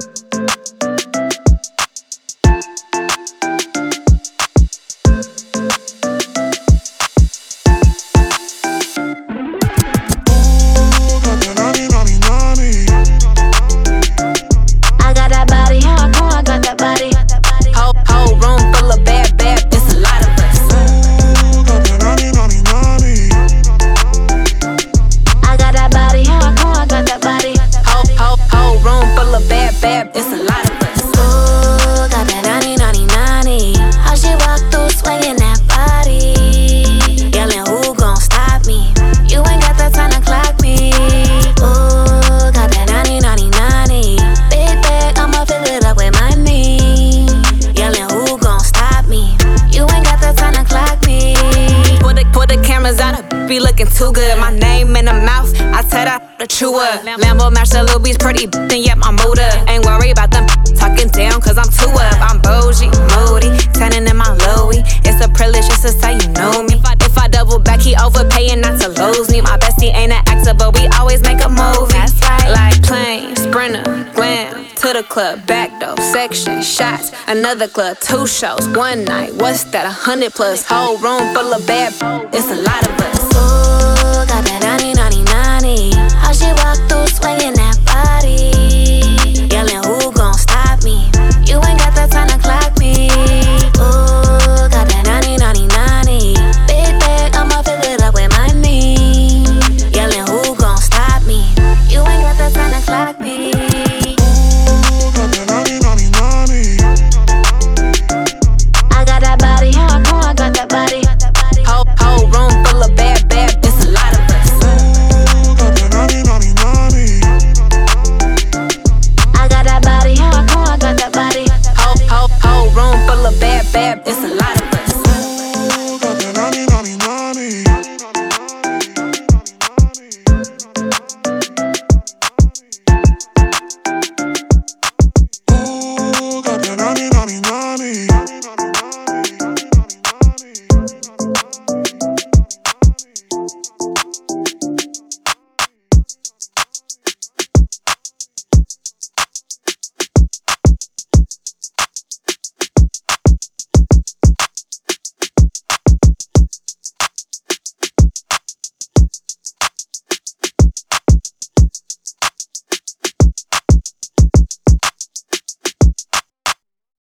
Mm-hmm. Be looking too good. My name in the mouth, I tell that the chew up. Lambo match the beats pretty, then yet my mood up. Ain't worried about them talking down, cause I'm too up. I'm bougie, moody, tanning in my lowy. It's a privilege just to say you know me. If I, if I double back, he overpaying not to lose me. My bestie ain't an actor, but we always make a movie. To the club, back door, section, shots, another club, two shows, one night. What's that? A hundred plus, whole room full of bad. It's a lot of us.